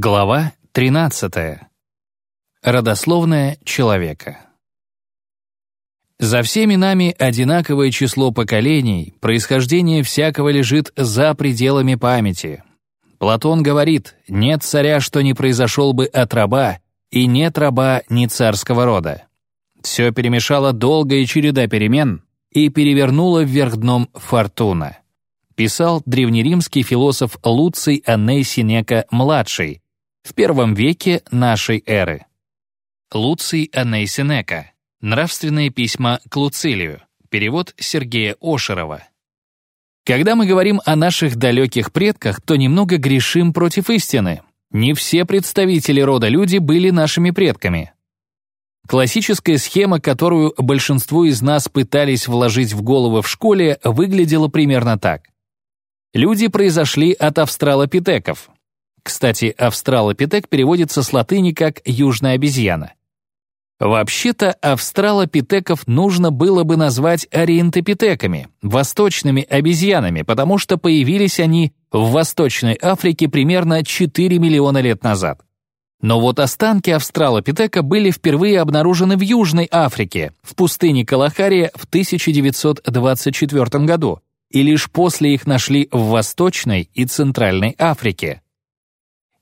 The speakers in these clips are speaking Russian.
Глава 13. Родословная человека. За всеми нами одинаковое число поколений, происхождение всякого лежит за пределами памяти. Платон говорит, нет царя, что не произошел бы от раба, и нет раба ни царского рода. Все перемешала долгая череда перемен и перевернула вверх дном фортуна писал древнеримский философ Луций Анней Синека-младший в первом веке нашей эры. Луций Анней Синека. Нравственные письма к Луцилию. Перевод Сергея Ошерова. Когда мы говорим о наших далеких предках, то немного грешим против истины. Не все представители рода люди были нашими предками. Классическая схема, которую большинство из нас пытались вложить в головы в школе, выглядела примерно так. Люди произошли от австралопитеков. Кстати, австралопитек переводится с латыни как «южная обезьяна». Вообще-то австралопитеков нужно было бы назвать ориентопитеками, восточными обезьянами, потому что появились они в Восточной Африке примерно 4 миллиона лет назад. Но вот останки австралопитека были впервые обнаружены в Южной Африке, в пустыне Калахария в 1924 году, и лишь после их нашли в Восточной и Центральной Африке.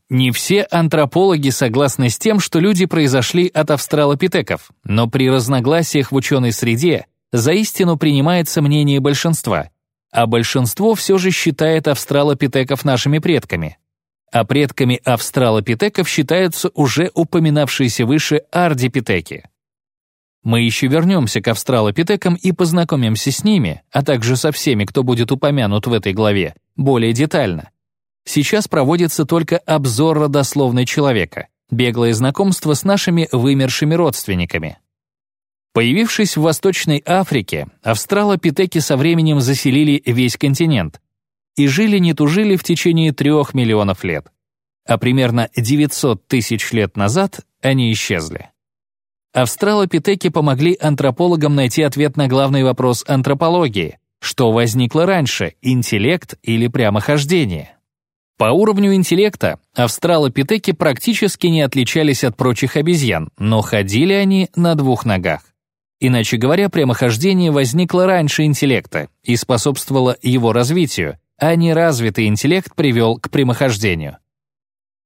Не все антропологи согласны с тем, что люди произошли от австралопитеков, но при разногласиях в ученой среде за истину принимается мнение большинства, а большинство все же считает австралопитеков нашими предками. А предками австралопитеков считаются уже упоминавшиеся выше ардипитеки. Мы еще вернемся к австралопитекам и познакомимся с ними, а также со всеми, кто будет упомянут в этой главе, более детально. Сейчас проводится только обзор родословной человека, беглое знакомство с нашими вымершими родственниками. Появившись в Восточной Африке, австралопитеки со временем заселили весь континент и жили не тужили в течение трех миллионов лет. А примерно 900 тысяч лет назад они исчезли. Австралопитеки помогли антропологам найти ответ на главный вопрос антропологии. Что возникло раньше, интеллект или прямохождение? По уровню интеллекта австралопитеки практически не отличались от прочих обезьян, но ходили они на двух ногах. Иначе говоря, прямохождение возникло раньше интеллекта и способствовало его развитию, а неразвитый интеллект привел к прямохождению.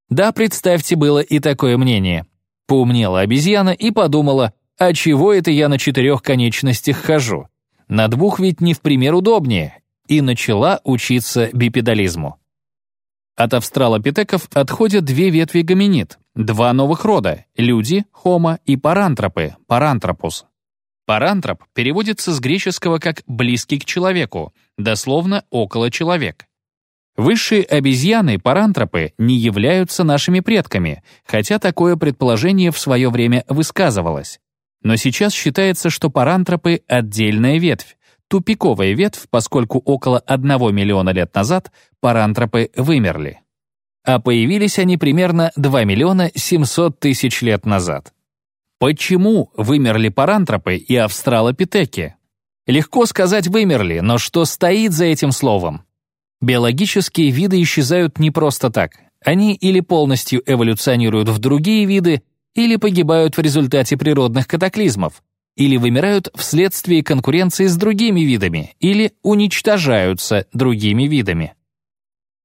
Да, представьте, было и такое мнение. Поумнела обезьяна и подумала, а чего это я на четырех конечностях хожу? На двух ведь не в пример удобнее. И начала учиться бипедализму. От австралопитеков отходят две ветви гоминид, два новых рода — люди, хомо и парантропы, парантропус. Парантроп переводится с греческого как «близкий к человеку», дословно «около человек». Высшие обезьяны, парантропы, не являются нашими предками, хотя такое предположение в свое время высказывалось. Но сейчас считается, что парантропы — отдельная ветвь, тупиковая ветвь, поскольку около 1 миллиона лет назад парантропы вымерли. А появились они примерно 2 миллиона 700 тысяч лет назад. Почему вымерли парантропы и австралопитеки? Легко сказать «вымерли», но что стоит за этим словом? Биологические виды исчезают не просто так. Они или полностью эволюционируют в другие виды, или погибают в результате природных катаклизмов, или вымирают вследствие конкуренции с другими видами, или уничтожаются другими видами.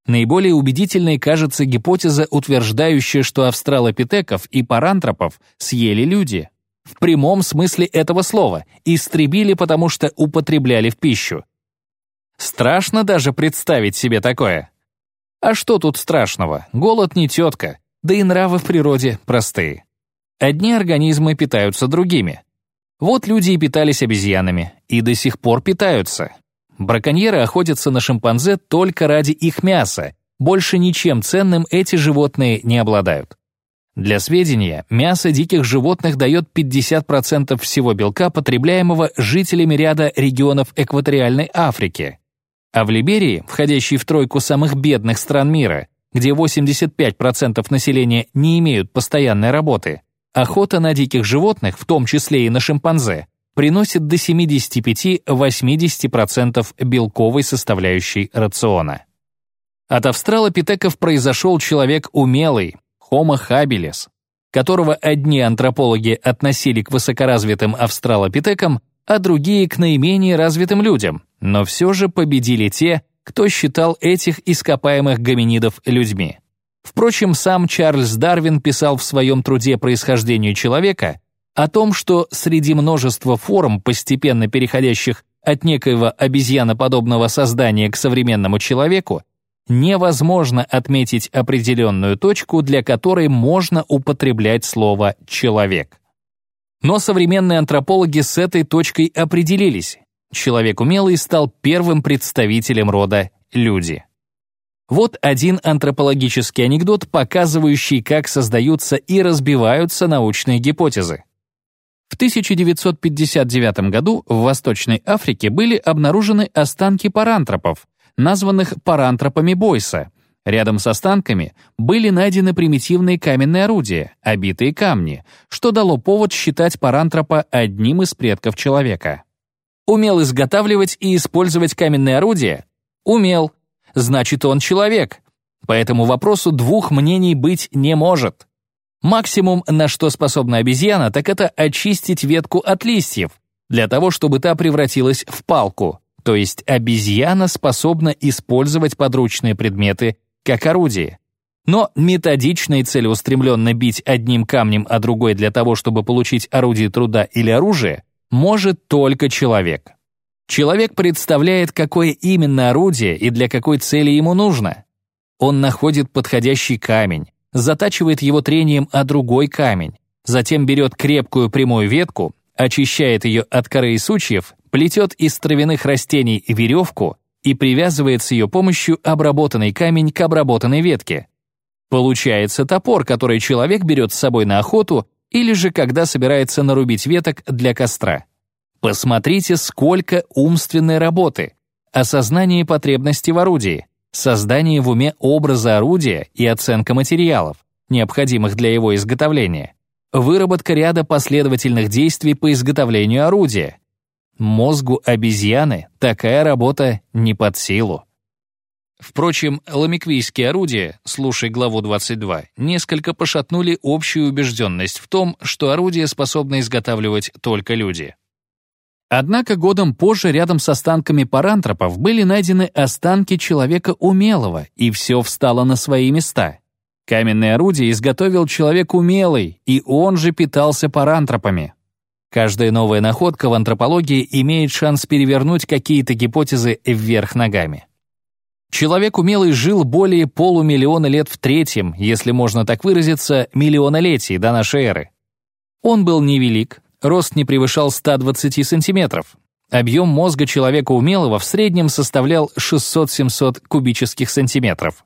Наиболее убедительной кажется гипотеза, утверждающая, что австралопитеков и парантропов съели люди. В прямом смысле этого слова, истребили, потому что употребляли в пищу. Страшно даже представить себе такое. А что тут страшного? Голод не тетка, да и нравы в природе простые. Одни организмы питаются другими. Вот люди и питались обезьянами, и до сих пор питаются. Браконьеры охотятся на шимпанзе только ради их мяса, больше ничем ценным эти животные не обладают. Для сведения, мясо диких животных дает 50% всего белка, потребляемого жителями ряда регионов экваториальной Африки. А в Либерии, входящей в тройку самых бедных стран мира, где 85% населения не имеют постоянной работы, охота на диких животных, в том числе и на шимпанзе, приносит до 75-80% белковой составляющей рациона. От австралопитеков произошел человек умелый, Homo habilis, которого одни антропологи относили к высокоразвитым австралопитекам, а другие к наименее развитым людям, но все же победили те, кто считал этих ископаемых гоминидов людьми. Впрочем, сам Чарльз Дарвин писал в своем труде «Происхождение человека» о том, что среди множества форм, постепенно переходящих от некоего обезьяноподобного создания к современному человеку, невозможно отметить определенную точку, для которой можно употреблять слово «человек». Но современные антропологи с этой точкой определились. Человек умелый стал первым представителем рода люди. Вот один антропологический анекдот, показывающий, как создаются и разбиваются научные гипотезы. В 1959 году в Восточной Африке были обнаружены останки парантропов, названных парантропами Бойса. Рядом с останками были найдены примитивные каменные орудия, обитые камни, что дало повод считать парантропа одним из предков человека. Умел изготавливать и использовать каменные орудия? Умел значит он человек. По этому вопросу двух мнений быть не может. Максимум, на что способна обезьяна, так это очистить ветку от листьев, для того, чтобы та превратилась в палку. То есть обезьяна способна использовать подручные предметы как орудие. Но методично и целеустремленно бить одним камнем, а другой для того, чтобы получить орудие труда или оружие, может только человек. Человек представляет, какое именно орудие и для какой цели ему нужно. Он находит подходящий камень, затачивает его трением о другой камень, затем берет крепкую прямую ветку, очищает ее от коры и сучьев, плетет из травяных растений веревку и привязывает с ее помощью обработанный камень к обработанной ветке. Получается топор, который человек берет с собой на охоту или же когда собирается нарубить веток для костра. Посмотрите, сколько умственной работы, осознание потребности в орудии, создание в уме образа орудия и оценка материалов, необходимых для его изготовления, выработка ряда последовательных действий по изготовлению орудия. Мозгу обезьяны такая работа не под силу. Впрочем, ламиквийские орудия, слушай главу 22, несколько пошатнули общую убежденность в том, что орудия способны изготавливать только люди. Однако годом позже рядом с останками парантропов были найдены останки человека умелого, и все встало на свои места. Каменное орудие изготовил человек умелый, и он же питался парантропами. Каждая новая находка в антропологии имеет шанс перевернуть какие-то гипотезы вверх ногами. Человек умелый жил более полумиллиона лет в третьем, если можно так выразиться, миллионолетии до нашей эры. Он был невелик, рост не превышал 120 сантиметров. Объем мозга человека умелого в среднем составлял 600-700 кубических сантиметров.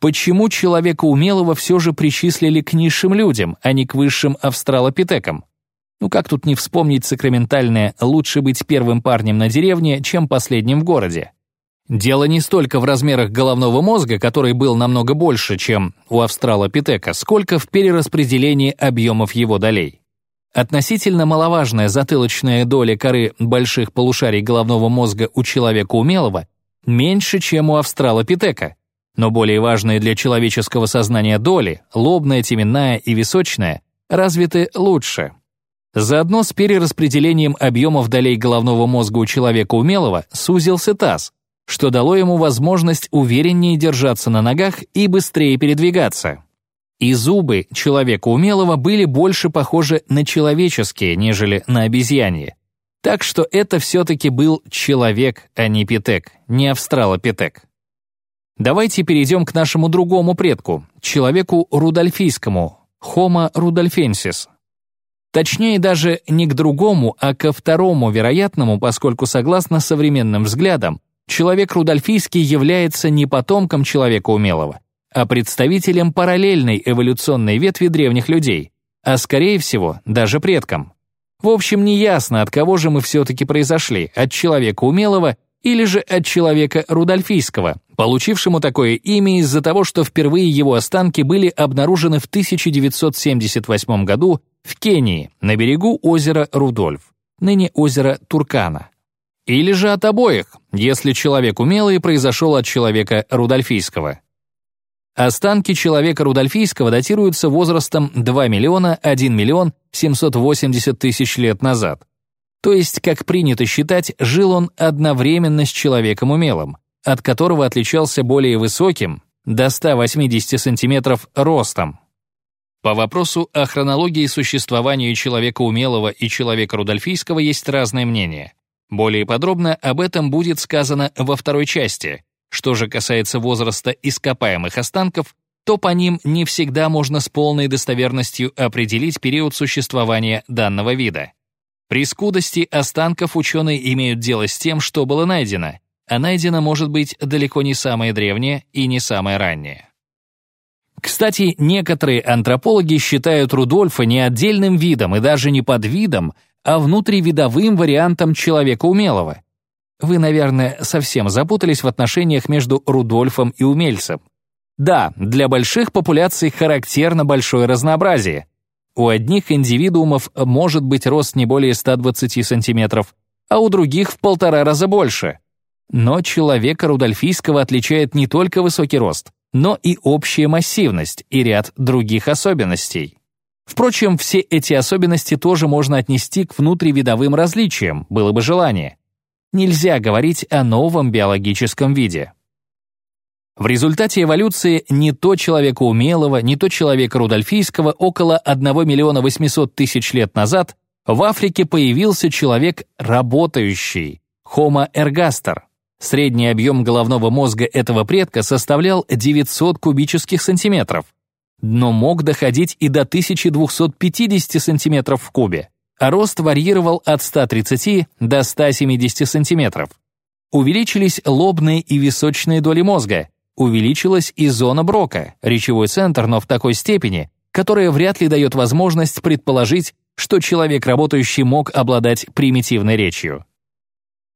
Почему человека умелого все же причислили к низшим людям, а не к высшим австралопитекам? Ну как тут не вспомнить сакраментальное «лучше быть первым парнем на деревне, чем последним в городе»? Дело не столько в размерах головного мозга, который был намного больше, чем у австралопитека, сколько в перераспределении объемов его долей. Относительно маловажная затылочная доля коры больших полушарий головного мозга у человека умелого меньше, чем у австралопитека, но более важные для человеческого сознания доли, лобная, теменная и височная, развиты лучше. Заодно с перераспределением объемов долей головного мозга у человека умелого сузился таз, что дало ему возможность увереннее держаться на ногах и быстрее передвигаться. И зубы человека умелого были больше похожи на человеческие, нежели на обезьяньи. Так что это все-таки был человек, а не питек, не австралопитек. Давайте перейдем к нашему другому предку, человеку рудольфийскому, Homo rudolfensis. Точнее, даже не к другому, а ко второму вероятному, поскольку, согласно современным взглядам, человек рудольфийский является не потомком человека умелого, а представителем параллельной эволюционной ветви древних людей, а скорее всего, даже предкам. В общем, неясно, от кого же мы все-таки произошли, от человека умелого или же от человека рудольфийского, получившему такое имя из-за того, что впервые его останки были обнаружены в 1978 году в Кении, на берегу озера Рудольф, ныне озеро Туркана. Или же от обоих, если человек умелый произошел от человека рудольфийского. Останки человека Рудольфийского датируются возрастом 2 миллиона 1 миллион 780 тысяч лет назад. То есть, как принято считать, жил он одновременно с человеком умелым, от которого отличался более высоким, до 180 сантиметров, ростом. По вопросу о хронологии существования человека умелого и человека Рудольфийского есть разные мнения. Более подробно об этом будет сказано во второй части. Что же касается возраста ископаемых останков, то по ним не всегда можно с полной достоверностью определить период существования данного вида. При скудости останков ученые имеют дело с тем, что было найдено, а найдено может быть далеко не самое древнее и не самое раннее. Кстати, некоторые антропологи считают Рудольфа не отдельным видом и даже не подвидом, а внутривидовым вариантом человека умелого. Вы, наверное, совсем запутались в отношениях между Рудольфом и умельцем. Да, для больших популяций характерно большое разнообразие, у одних индивидуумов может быть рост не более 120 сантиметров, а у других в полтора раза больше. Но человека рудольфийского отличает не только высокий рост, но и общая массивность и ряд других особенностей. Впрочем, все эти особенности тоже можно отнести к внутривидовым различиям, было бы желание. Нельзя говорить о новом биологическом виде. В результате эволюции не то человека умелого, не то человека рудольфийского около 1 миллиона 800 тысяч лет назад в Африке появился человек работающий, Homo ergaster. Средний объем головного мозга этого предка составлял 900 кубических сантиметров, но мог доходить и до 1250 сантиметров в кубе, а рост варьировал от 130 до 170 сантиметров. Увеличились лобные и височные доли мозга, увеличилась и зона Брока, речевой центр, но в такой степени, которая вряд ли дает возможность предположить, что человек работающий мог обладать примитивной речью.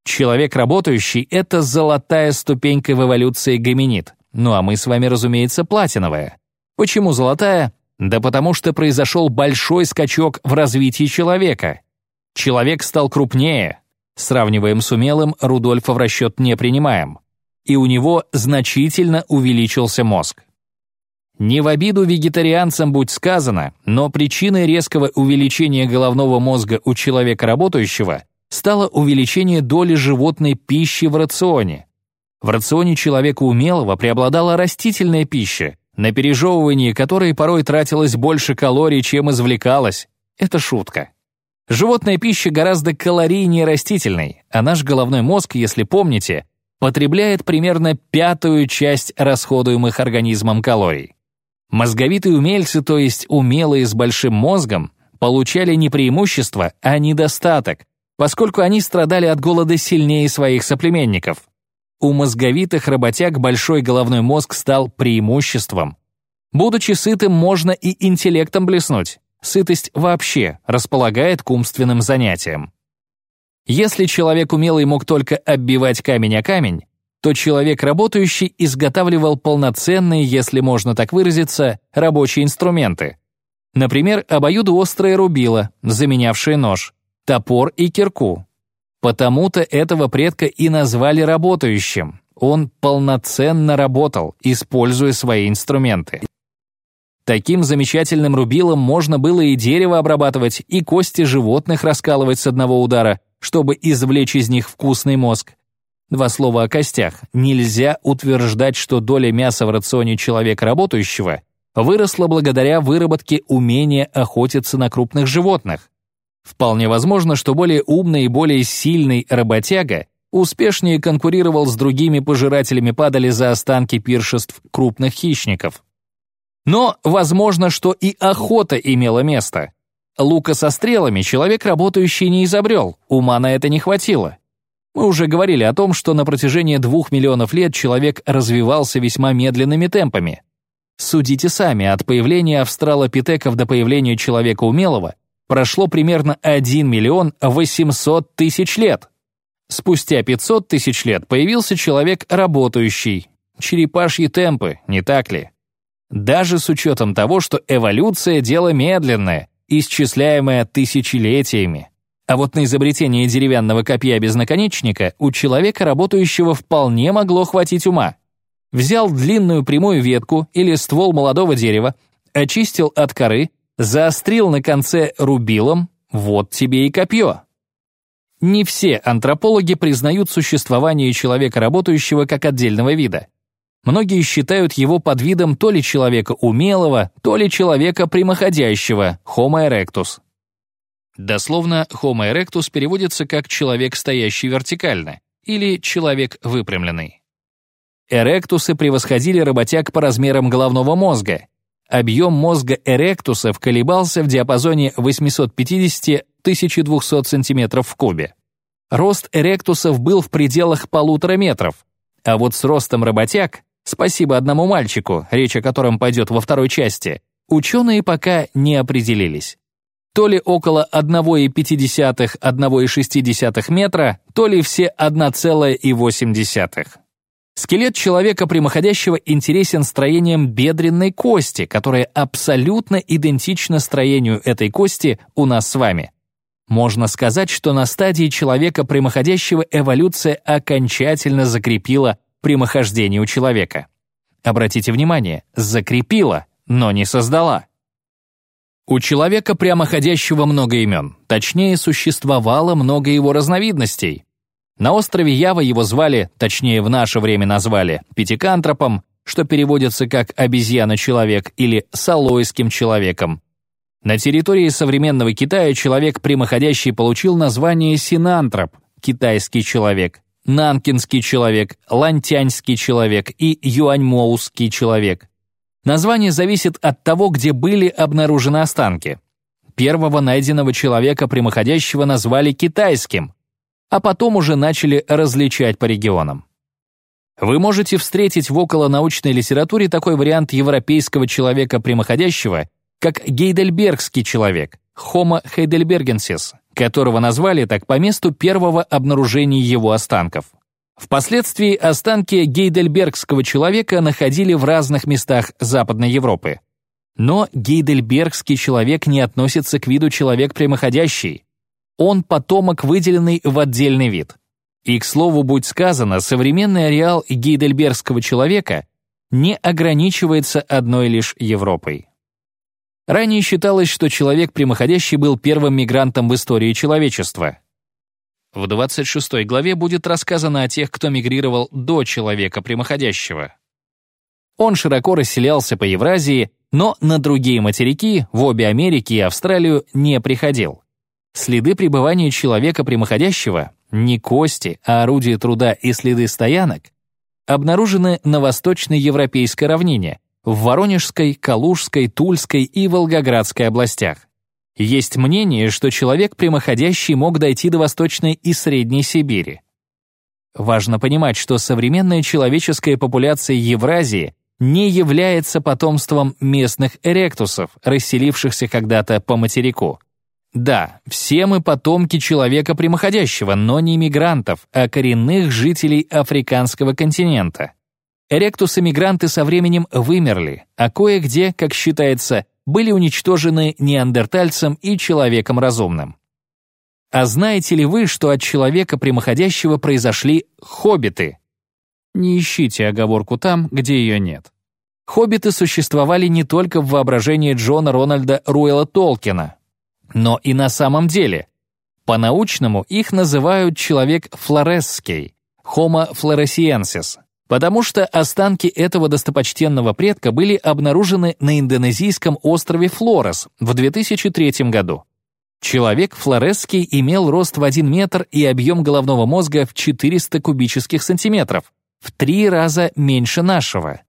Человек работающий — это золотая ступенька в эволюции гоминид, ну а мы с вами, разумеется, платиновая. Почему золотая? Да потому что произошел большой скачок в развитии человека. Человек стал крупнее. Сравниваем с умелым, Рудольфа в расчет не принимаем и у него значительно увеличился мозг. Не в обиду вегетарианцам будь сказано, но причиной резкого увеличения головного мозга у человека работающего стало увеличение доли животной пищи в рационе. В рационе человека умелого преобладала растительная пища, на пережевывание которой порой тратилось больше калорий, чем извлекалось. Это шутка. Животная пища гораздо калорийнее растительной, а наш головной мозг, если помните, потребляет примерно пятую часть расходуемых организмом калорий. Мозговитые умельцы, то есть умелые с большим мозгом, получали не преимущество, а недостаток, поскольку они страдали от голода сильнее своих соплеменников. У мозговитых работяг большой головной мозг стал преимуществом. Будучи сытым, можно и интеллектом блеснуть. Сытость вообще располагает к умственным занятиям. Если человек умелый мог только оббивать камень о камень, то человек работающий изготавливал полноценные, если можно так выразиться, рабочие инструменты. Например, обоюдоострое рубило, заменявшее нож, топор и кирку. Потому-то этого предка и назвали работающим. Он полноценно работал, используя свои инструменты. Таким замечательным рубилом можно было и дерево обрабатывать, и кости животных раскалывать с одного удара, чтобы извлечь из них вкусный мозг. Два слова о костях. Нельзя утверждать, что доля мяса в рационе человека работающего выросла благодаря выработке умения охотиться на крупных животных. Вполне возможно, что более умный и более сильный работяга успешнее конкурировал с другими пожирателями падали за останки пиршеств крупных хищников. Но возможно, что и охота имела место. Лука со стрелами человек, работающий, не изобрел, ума на это не хватило. Мы уже говорили о том, что на протяжении двух миллионов лет человек развивался весьма медленными темпами. Судите сами, от появления австралопитеков до появления человека умелого прошло примерно 1 миллион 800 тысяч лет. Спустя 500 тысяч лет появился человек работающий. Черепашьи темпы, не так ли? Даже с учетом того, что эволюция – дело медленное, исчисляемое тысячелетиями. А вот на изобретение деревянного копья без наконечника у человека, работающего, вполне могло хватить ума. взял длинную прямую ветку или ствол молодого дерева, очистил от коры, заострил на конце рубилом, вот тебе и копье. Не все антропологи признают существование человека работающего как отдельного вида. Многие считают его подвидом то ли человека умелого, то ли человека прямоходящего, Homo erectus. Дословно Homo erectus переводится как «человек, стоящий вертикально» или «человек выпрямленный». Эректусы превосходили работяг по размерам головного мозга. Объем мозга эректусов колебался в диапазоне 850-1200 см в кубе. Рост эректусов был в пределах полутора метров, а вот с ростом работяг Спасибо одному мальчику, речь о котором пойдет во второй части, ученые пока не определились. То ли около 1,5-1,6 метра, то ли все 1,8. Скелет человека прямоходящего интересен строением бедренной кости, которая абсолютно идентична строению этой кости у нас с вами. Можно сказать, что на стадии человека прямоходящего эволюция окончательно закрепила прямохождение у человека. Обратите внимание, закрепила, но не создала. У человека прямоходящего много имен, точнее, существовало много его разновидностей. На острове Ява его звали, точнее, в наше время назвали, пятикантропом, что переводится как «обезьяна-человек» или «салойским человеком». На территории современного Китая человек прямоходящий получил название синантроп, китайский человек, нанкинский человек, лантяньский человек и юаньмоуский человек. Название зависит от того, где были обнаружены останки. Первого найденного человека прямоходящего назвали китайским, а потом уже начали различать по регионам. Вы можете встретить в околонаучной литературе такой вариант европейского человека прямоходящего, как гейдельбергский человек, Homo heidelbergensis, которого назвали так по месту первого обнаружения его останков. Впоследствии останки гейдельбергского человека находили в разных местах Западной Европы. Но гейдельбергский человек не относится к виду человек прямоходящий. Он потомок, выделенный в отдельный вид. И, к слову, будь сказано, современный ареал гейдельбергского человека не ограничивается одной лишь Европой. Ранее считалось, что человек прямоходящий был первым мигрантом в истории человечества. В 26 главе будет рассказано о тех, кто мигрировал до человека прямоходящего. Он широко расселялся по Евразии, но на другие материки, в обе Америки и Австралию, не приходил. Следы пребывания человека прямоходящего, не кости, а орудия труда и следы стоянок, обнаружены на восточной европейской равнине, в Воронежской, Калужской, Тульской и Волгоградской областях. Есть мнение, что человек прямоходящий мог дойти до Восточной и Средней Сибири. Важно понимать, что современная человеческая популяция Евразии не является потомством местных эректусов, расселившихся когда-то по материку. Да, все мы потомки человека прямоходящего, но не мигрантов, а коренных жителей африканского континента. Эректусы-мигранты со временем вымерли, а кое-где, как считается, были уничтожены неандертальцем и человеком разумным. А знаете ли вы, что от человека прямоходящего произошли хоббиты? Не ищите оговорку там, где ее нет. Хоббиты существовали не только в воображении Джона Рональда Руэлла Толкина, но и на самом деле. По-научному их называют человек флоресский, Homo floresiensis, потому что останки этого достопочтенного предка были обнаружены на индонезийском острове Флорес в 2003 году. Человек флоресский имел рост в 1 метр и объем головного мозга в 400 кубических сантиметров, в три раза меньше нашего.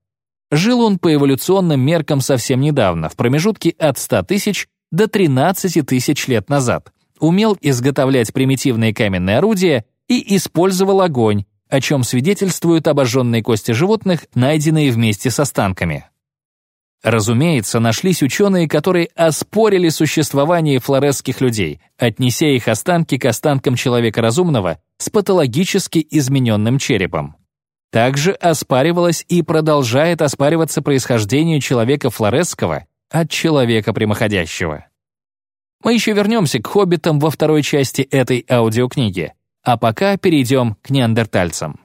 Жил он по эволюционным меркам совсем недавно, в промежутке от 100 тысяч до 13 тысяч лет назад, умел изготовлять примитивные каменные орудия и использовал огонь, о чем свидетельствуют обожженные кости животных, найденные вместе с останками. Разумеется, нашлись ученые, которые оспорили существование флоресских людей, отнеся их останки к останкам человека разумного с патологически измененным черепом. Также оспаривалось и продолжает оспариваться происхождение человека флоресского от человека прямоходящего. Мы еще вернемся к хоббитам во второй части этой аудиокниги, а пока перейдем к неандертальцам.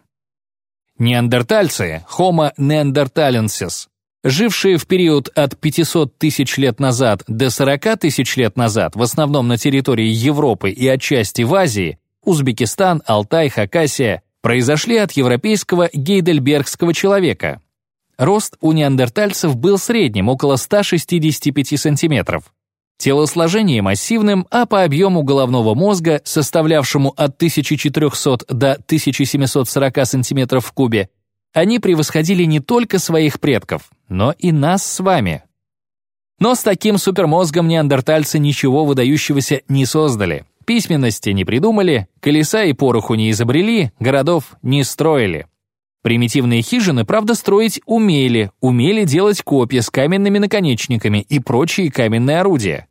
Неандертальцы, Homo neanderthalensis, жившие в период от 500 тысяч лет назад до 40 тысяч лет назад, в основном на территории Европы и отчасти в Азии, Узбекистан, Алтай, Хакасия, произошли от европейского гейдельбергского человека. Рост у неандертальцев был средним, около 165 сантиметров. Телосложение массивным, а по объему головного мозга, составлявшему от 1400 до 1740 см в кубе, они превосходили не только своих предков, но и нас с вами. Но с таким супермозгом неандертальцы ничего выдающегося не создали. Письменности не придумали, колеса и пороху не изобрели, городов не строили. Примитивные хижины, правда, строить умели, умели делать копья с каменными наконечниками и прочие каменные орудия.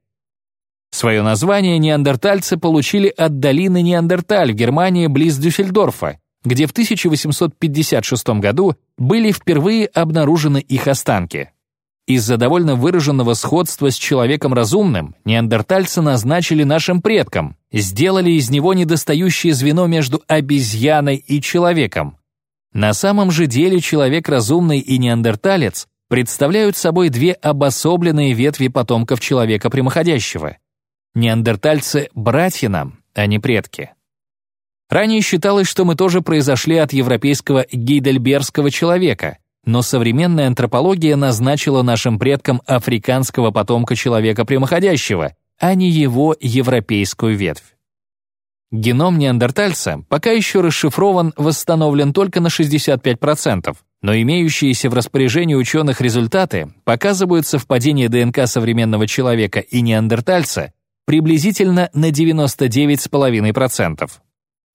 Свое название неандертальцы получили от долины Неандерталь в Германии близ Дюссельдорфа, где в 1856 году были впервые обнаружены их останки. Из-за довольно выраженного сходства с человеком разумным неандертальцы назначили нашим предкам, сделали из него недостающее звено между обезьяной и человеком. На самом же деле человек разумный и неандерталец представляют собой две обособленные ветви потомков человека прямоходящего. Неандертальцы — братья нам, а не предки. Ранее считалось, что мы тоже произошли от европейского гейдельбергского человека, но современная антропология назначила нашим предкам африканского потомка человека прямоходящего, а не его европейскую ветвь. Геном неандертальца пока еще расшифрован, восстановлен только на 65%, но имеющиеся в распоряжении ученых результаты показывают совпадение ДНК современного человека и неандертальца приблизительно на 99,5%.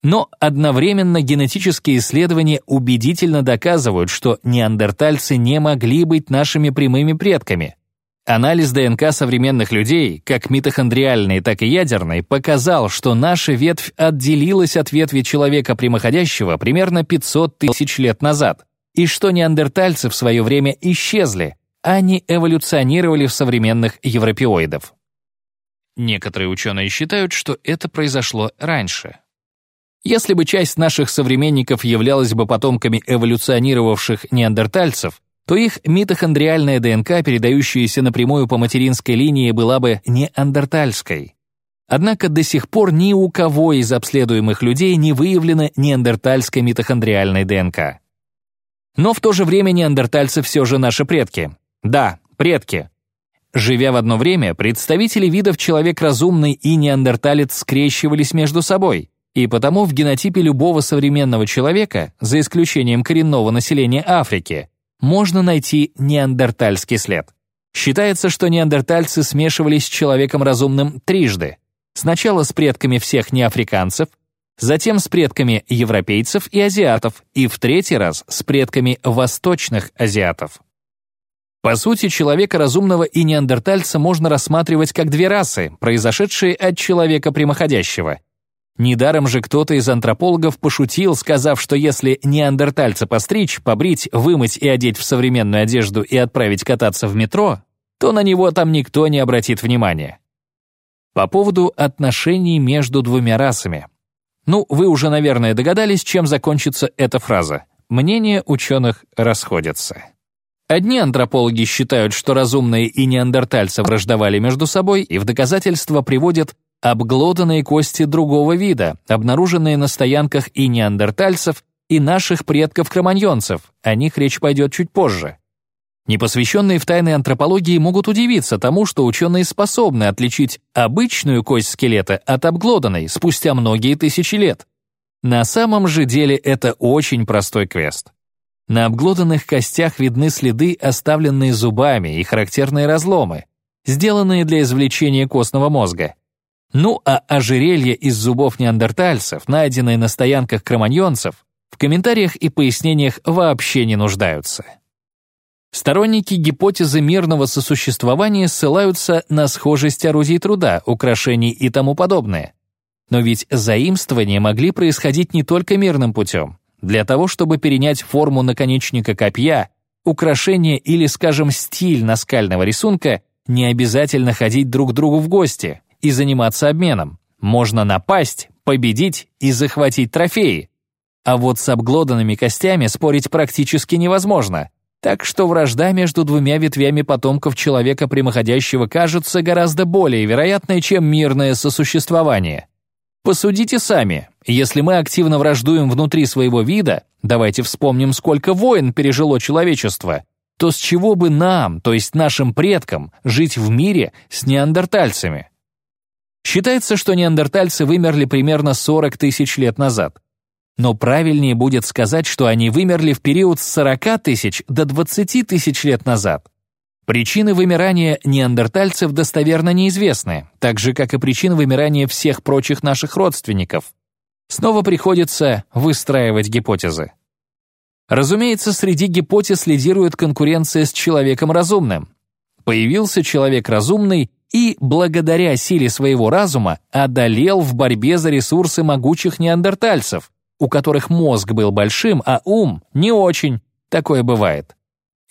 Но одновременно генетические исследования убедительно доказывают, что неандертальцы не могли быть нашими прямыми предками. Анализ ДНК современных людей, как митохондриальной, так и ядерной, показал, что наша ветвь отделилась от ветви человека прямоходящего примерно 500 тысяч лет назад, и что неандертальцы в свое время исчезли, а не эволюционировали в современных европеоидов. Некоторые ученые считают, что это произошло раньше. Если бы часть наших современников являлась бы потомками эволюционировавших неандертальцев, то их митохондриальная ДНК, передающаяся напрямую по материнской линии, была бы неандертальской. Однако до сих пор ни у кого из обследуемых людей не выявлено неандертальской митохондриальной ДНК. Но в то же время неандертальцы все же наши предки. Да, предки. Живя в одно время, представители видов человек разумный и неандерталец скрещивались между собой, и потому в генотипе любого современного человека, за исключением коренного населения Африки, можно найти неандертальский след. Считается, что неандертальцы смешивались с человеком разумным трижды. Сначала с предками всех неафриканцев, затем с предками европейцев и азиатов, и в третий раз с предками восточных азиатов. По сути, человека разумного и неандертальца можно рассматривать как две расы, произошедшие от человека прямоходящего. Недаром же кто-то из антропологов пошутил, сказав, что если неандертальца постричь, побрить, вымыть и одеть в современную одежду и отправить кататься в метро, то на него там никто не обратит внимания. По поводу отношений между двумя расами. Ну, вы уже, наверное, догадались, чем закончится эта фраза. Мнения ученых расходятся. Одни антропологи считают, что разумные и неандертальцы враждовали между собой и в доказательство приводят обглоданные кости другого вида, обнаруженные на стоянках и неандертальцев, и наших предков-кроманьонцев, о них речь пойдет чуть позже. Непосвященные в тайной антропологии могут удивиться тому, что ученые способны отличить обычную кость скелета от обглоданной спустя многие тысячи лет. На самом же деле это очень простой квест. На обглоданных костях видны следы, оставленные зубами и характерные разломы, сделанные для извлечения костного мозга. Ну а ожерелье из зубов неандертальцев, найденные на стоянках кроманьонцев, в комментариях и пояснениях вообще не нуждаются. Сторонники гипотезы мирного сосуществования ссылаются на схожесть орудий труда, украшений и тому подобное. Но ведь заимствования могли происходить не только мирным путем. Для того, чтобы перенять форму наконечника копья, украшение или, скажем, стиль наскального рисунка, не обязательно ходить друг другу в гости и заниматься обменом. Можно напасть, победить и захватить трофеи. А вот с обглоданными костями спорить практически невозможно. Так что вражда между двумя ветвями потомков человека прямоходящего кажется гораздо более вероятной, чем мирное сосуществование. Посудите сами. Если мы активно враждуем внутри своего вида, давайте вспомним, сколько войн пережило человечество, то с чего бы нам, то есть нашим предкам, жить в мире с неандертальцами? Считается, что неандертальцы вымерли примерно 40 тысяч лет назад. Но правильнее будет сказать, что они вымерли в период с 40 тысяч до 20 тысяч лет назад. Причины вымирания неандертальцев достоверно неизвестны, так же, как и причины вымирания всех прочих наших родственников. Снова приходится выстраивать гипотезы. Разумеется, среди гипотез лидирует конкуренция с человеком разумным. Появился человек разумный и, благодаря силе своего разума, одолел в борьбе за ресурсы могучих неандертальцев, у которых мозг был большим, а ум не очень. Такое бывает.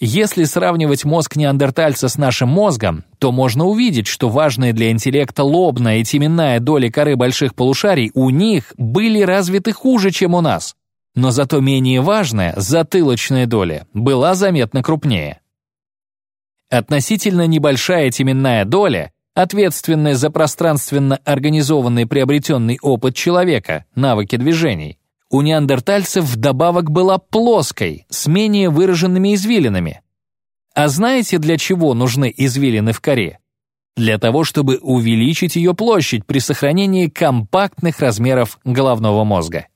Если сравнивать мозг неандертальца с нашим мозгом, то можно увидеть, что важные для интеллекта лобная и теменная доли коры больших полушарий у них были развиты хуже, чем у нас. Но зато менее важная, затылочная доля, была заметно крупнее. Относительно небольшая теменная доля, ответственная за пространственно организованный приобретенный опыт человека, навыки движений, у неандертальцев вдобавок была плоской, с менее выраженными извилинами. А знаете, для чего нужны извилины в коре? Для того, чтобы увеличить ее площадь при сохранении компактных размеров головного мозга.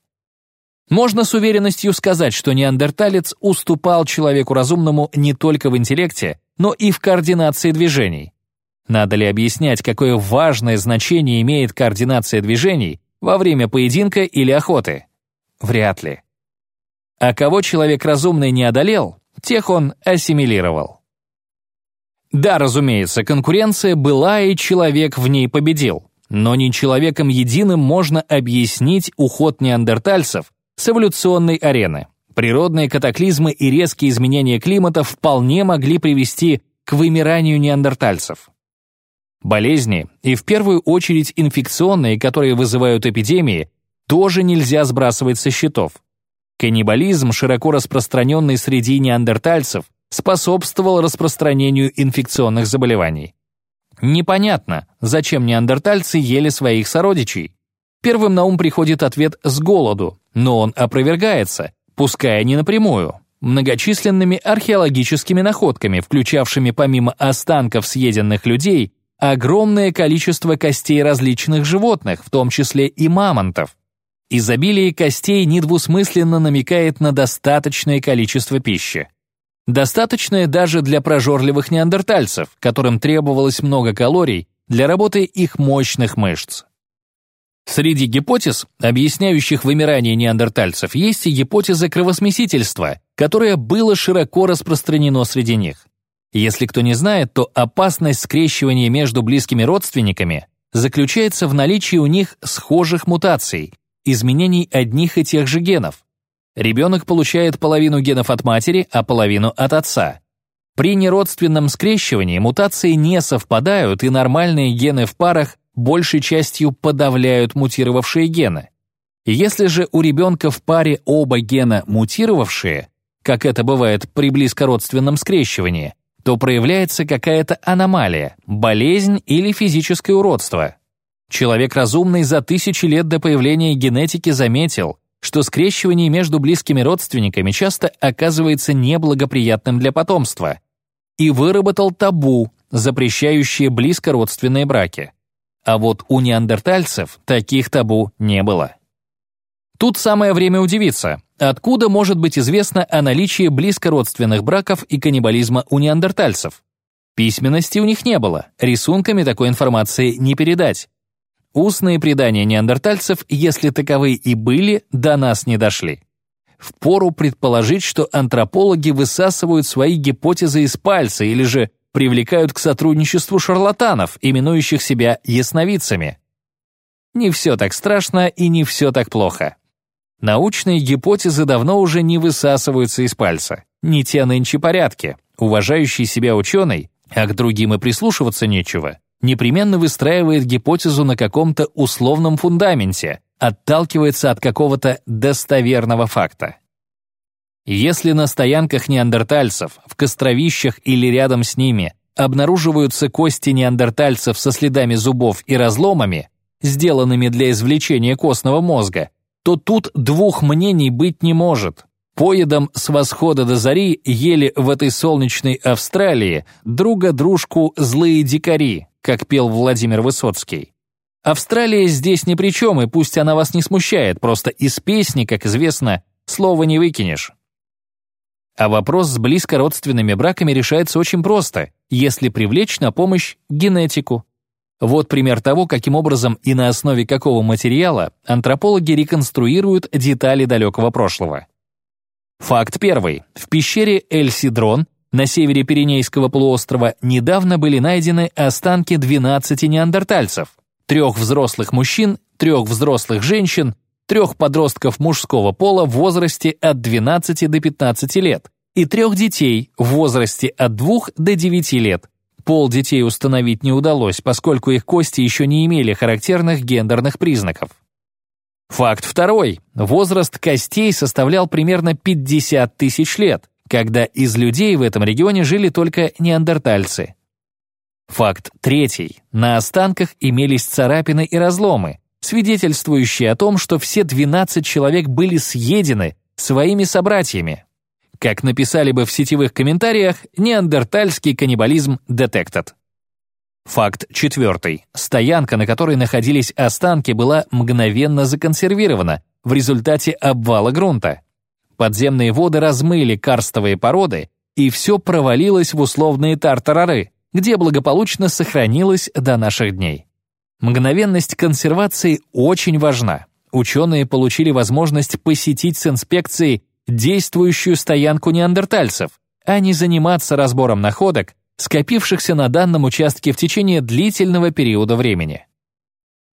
Можно с уверенностью сказать, что неандерталец уступал человеку разумному не только в интеллекте, но и в координации движений. Надо ли объяснять, какое важное значение имеет координация движений во время поединка или охоты? Вряд ли. А кого человек разумный не одолел, тех он ассимилировал. Да, разумеется, конкуренция была, и человек в ней победил. Но не человеком единым можно объяснить уход неандертальцев с эволюционной арены. Природные катаклизмы и резкие изменения климата вполне могли привести к вымиранию неандертальцев. Болезни, и в первую очередь инфекционные, которые вызывают эпидемии, тоже нельзя сбрасывать со счетов. Каннибализм, широко распространенный среди неандертальцев, способствовал распространению инфекционных заболеваний. Непонятно, зачем неандертальцы ели своих сородичей. Первым на ум приходит ответ «с голоду», но он опровергается, пускай не напрямую, многочисленными археологическими находками, включавшими помимо останков съеденных людей огромное количество костей различных животных, в том числе и мамонтов. Изобилие костей недвусмысленно намекает на достаточное количество пищи. Достаточное даже для прожорливых неандертальцев, которым требовалось много калорий для работы их мощных мышц. Среди гипотез, объясняющих вымирание неандертальцев, есть и гипотеза кровосмесительства, которое было широко распространено среди них. Если кто не знает, то опасность скрещивания между близкими родственниками заключается в наличии у них схожих мутаций, изменений одних и тех же генов. Ребенок получает половину генов от матери, а половину от отца. При неродственном скрещивании мутации не совпадают, и нормальные гены в парах большей частью подавляют мутировавшие гены. Если же у ребенка в паре оба гена мутировавшие, как это бывает при близкородственном скрещивании, то проявляется какая-то аномалия, болезнь или физическое уродство. Человек разумный за тысячи лет до появления генетики заметил, что скрещивание между близкими родственниками часто оказывается неблагоприятным для потомства, и выработал табу, запрещающее близкородственные браки. А вот у неандертальцев таких табу не было. Тут самое время удивиться, откуда может быть известно о наличии близкородственных браков и каннибализма у неандертальцев. Письменности у них не было, рисунками такой информации не передать. Устные предания неандертальцев, если таковые и были, до нас не дошли. Впору предположить, что антропологи высасывают свои гипотезы из пальца или же привлекают к сотрудничеству шарлатанов, именующих себя ясновидцами. Не все так страшно и не все так плохо. Научные гипотезы давно уже не высасываются из пальца. Не те нынче порядки. Уважающий себя ученый, а к другим и прислушиваться нечего, непременно выстраивает гипотезу на каком-то условном фундаменте, отталкивается от какого-то достоверного факта. Если на стоянках неандертальцев, в костровищах или рядом с ними обнаруживаются кости неандертальцев со следами зубов и разломами, сделанными для извлечения костного мозга, то тут двух мнений быть не может. Поедом с восхода до зари ели в этой солнечной Австралии друга-дружку злые дикари, как пел Владимир Высоцкий. Австралия здесь ни при чем, и пусть она вас не смущает, просто из песни, как известно, слова не выкинешь. А вопрос с близкородственными браками решается очень просто, если привлечь на помощь генетику. Вот пример того, каким образом и на основе какого материала антропологи реконструируют детали далекого прошлого. Факт первый. В пещере Эль-Сидрон на севере Пиренейского полуострова недавно были найдены останки 12 неандертальцев, трех взрослых мужчин, трех взрослых женщин трех подростков мужского пола в возрасте от 12 до 15 лет и трех детей в возрасте от 2 до 9 лет. Пол детей установить не удалось, поскольку их кости еще не имели характерных гендерных признаков. Факт второй. Возраст костей составлял примерно 50 тысяч лет, когда из людей в этом регионе жили только неандертальцы. Факт третий. На останках имелись царапины и разломы, свидетельствующие о том, что все 12 человек были съедены своими собратьями. Как написали бы в сетевых комментариях, неандертальский каннибализм детектед. Факт четвертый. Стоянка, на которой находились останки, была мгновенно законсервирована в результате обвала грунта. Подземные воды размыли карстовые породы, и все провалилось в условные тартарары, где благополучно сохранилось до наших дней. Мгновенность консервации очень важна. Ученые получили возможность посетить с инспекцией действующую стоянку неандертальцев, а не заниматься разбором находок, скопившихся на данном участке в течение длительного периода времени.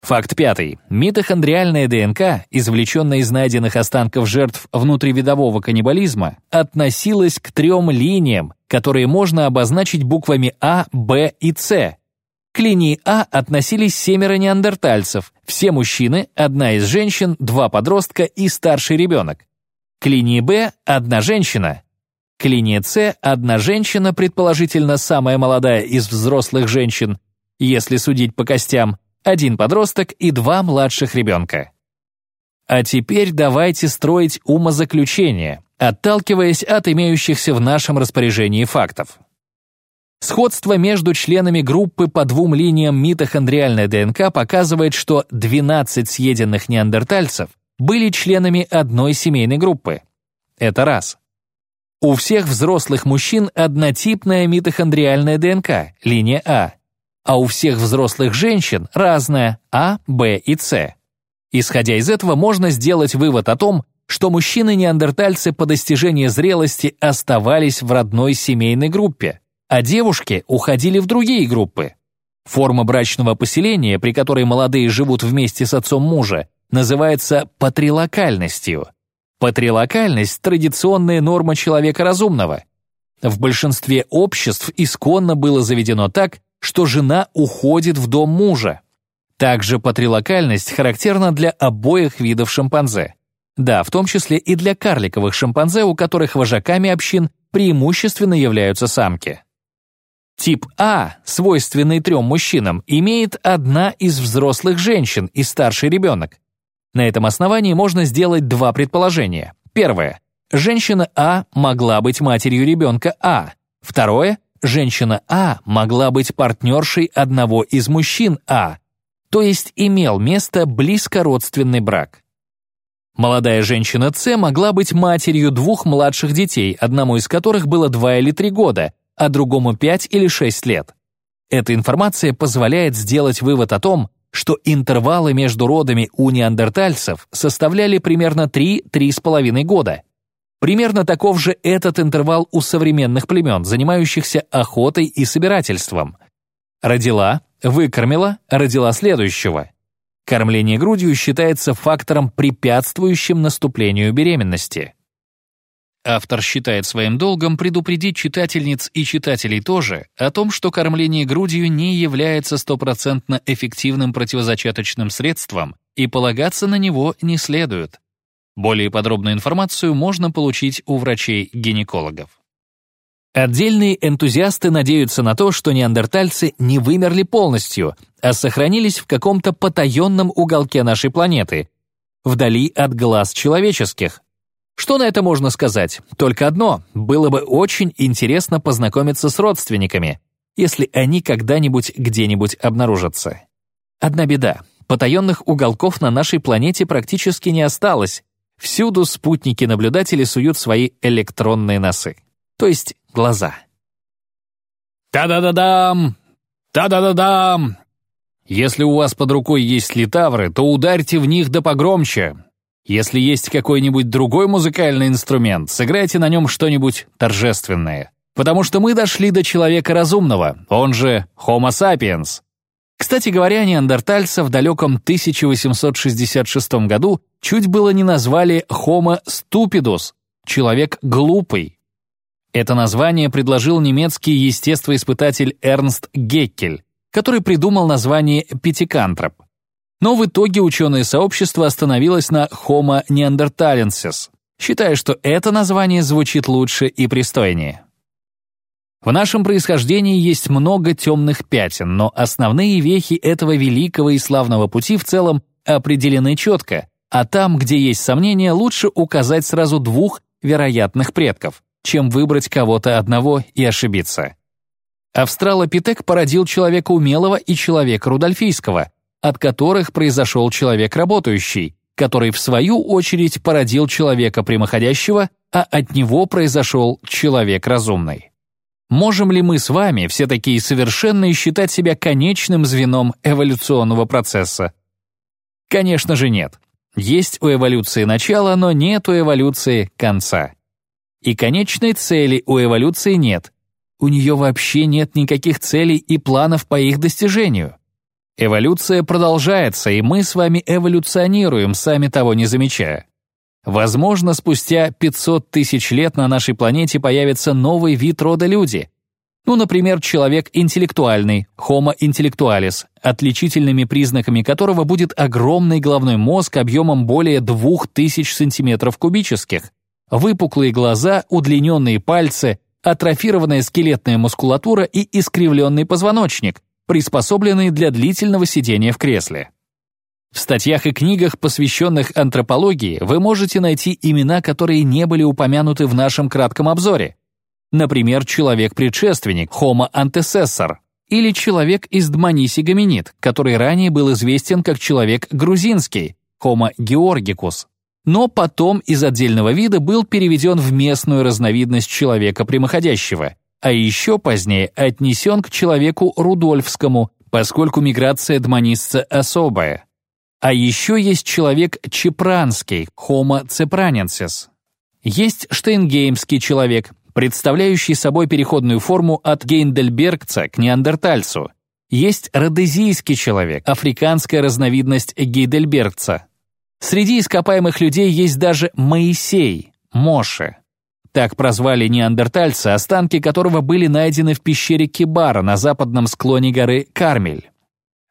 Факт пятый. Митохондриальная ДНК, извлеченная из найденных останков жертв внутривидового каннибализма, относилась к трем линиям, которые можно обозначить буквами А, Б и С, к линии А относились семеро неандертальцев, все мужчины, одна из женщин, два подростка и старший ребенок. К линии Б – одна женщина. К линии С – одна женщина, предположительно самая молодая из взрослых женщин, если судить по костям, один подросток и два младших ребенка. А теперь давайте строить умозаключение, отталкиваясь от имеющихся в нашем распоряжении фактов. Сходство между членами группы по двум линиям митохондриальной ДНК показывает, что 12 съеденных неандертальцев были членами одной семейной группы. Это раз. У всех взрослых мужчин однотипная митохондриальная ДНК, линия А, а у всех взрослых женщин разная А, Б и С. Исходя из этого, можно сделать вывод о том, что мужчины-неандертальцы по достижении зрелости оставались в родной семейной группе, а девушки уходили в другие группы. Форма брачного поселения, при которой молодые живут вместе с отцом мужа, называется патрилокальностью. Патрилокальность – традиционная норма человека разумного. В большинстве обществ исконно было заведено так, что жена уходит в дом мужа. Также патрилокальность характерна для обоих видов шимпанзе. Да, в том числе и для карликовых шимпанзе, у которых вожаками общин преимущественно являются самки. Тип А, свойственный трем мужчинам, имеет одна из взрослых женщин и старший ребенок. На этом основании можно сделать два предположения. Первое. Женщина А могла быть матерью ребенка А. Второе. Женщина А могла быть партнершей одного из мужчин А, то есть имел место близкородственный брак. Молодая женщина С могла быть матерью двух младших детей, одному из которых было два или три года, а другому 5 или 6 лет. Эта информация позволяет сделать вывод о том, что интервалы между родами у неандертальцев составляли примерно 3-3,5 года. Примерно таков же этот интервал у современных племен, занимающихся охотой и собирательством. Родила, выкормила, родила следующего. Кормление грудью считается фактором, препятствующим наступлению беременности. Автор считает своим долгом предупредить читательниц и читателей тоже о том, что кормление грудью не является стопроцентно эффективным противозачаточным средством и полагаться на него не следует. Более подробную информацию можно получить у врачей-гинекологов. Отдельные энтузиасты надеются на то, что неандертальцы не вымерли полностью, а сохранились в каком-то потаенном уголке нашей планеты, вдали от глаз человеческих. Что на это можно сказать? Только одно. Было бы очень интересно познакомиться с родственниками, если они когда-нибудь где-нибудь обнаружатся. Одна беда. Потаенных уголков на нашей планете практически не осталось. Всюду спутники-наблюдатели суют свои электронные носы. То есть глаза. Та-да-да-дам! Та-да-да-дам! Если у вас под рукой есть литавры, то ударьте в них да погромче. Если есть какой-нибудь другой музыкальный инструмент, сыграйте на нем что-нибудь торжественное. Потому что мы дошли до человека разумного, он же Homo sapiens. Кстати говоря, неандертальца в далеком 1866 году чуть было не назвали Homo stupidus, человек глупый. Это название предложил немецкий естествоиспытатель Эрнст Геккель, который придумал название пятикантроп. Но в итоге ученое сообщество остановилось на Homo neanderthalensis, считая, что это название звучит лучше и пристойнее. В нашем происхождении есть много темных пятен, но основные вехи этого великого и славного пути в целом определены четко, а там, где есть сомнения, лучше указать сразу двух вероятных предков чем выбрать кого-то одного и ошибиться. Австралопитек породил человека умелого и человека рудольфийского, от которых произошел человек работающий, который в свою очередь породил человека прямоходящего, а от него произошел человек разумный. Можем ли мы с вами, все такие совершенные, считать себя конечным звеном эволюционного процесса? Конечно же нет. Есть у эволюции начало, но нет у эволюции конца. И конечной цели у эволюции нет. У нее вообще нет никаких целей и планов по их достижению. Эволюция продолжается, и мы с вами эволюционируем, сами того не замечая. Возможно, спустя 500 тысяч лет на нашей планете появится новый вид рода люди. Ну, например, человек интеллектуальный, Homo intellectualis, отличительными признаками которого будет огромный головной мозг объемом более 2000 сантиметров кубических, выпуклые глаза, удлиненные пальцы, атрофированная скелетная мускулатура и искривленный позвоночник, приспособленные для длительного сидения в кресле. В статьях и книгах, посвященных антропологии, вы можете найти имена, которые не были упомянуты в нашем кратком обзоре. Например, человек-предшественник, Homo antecessor, или человек из Дманиси гоминид, который ранее был известен как человек грузинский, Homo georgicus но потом из отдельного вида был переведен в местную разновидность человека прямоходящего, а еще позднее отнесен к человеку рудольфскому, поскольку миграция дманисца особая. А еще есть человек чепранский, Homo cepranensis. Есть штейнгеймский человек, представляющий собой переходную форму от гейндельбергца к неандертальцу. Есть родезийский человек, африканская разновидность гейдельбергца, Среди ископаемых людей есть даже Моисей, Моше. Так прозвали неандертальца, останки которого были найдены в пещере Кибара на западном склоне горы Кармель.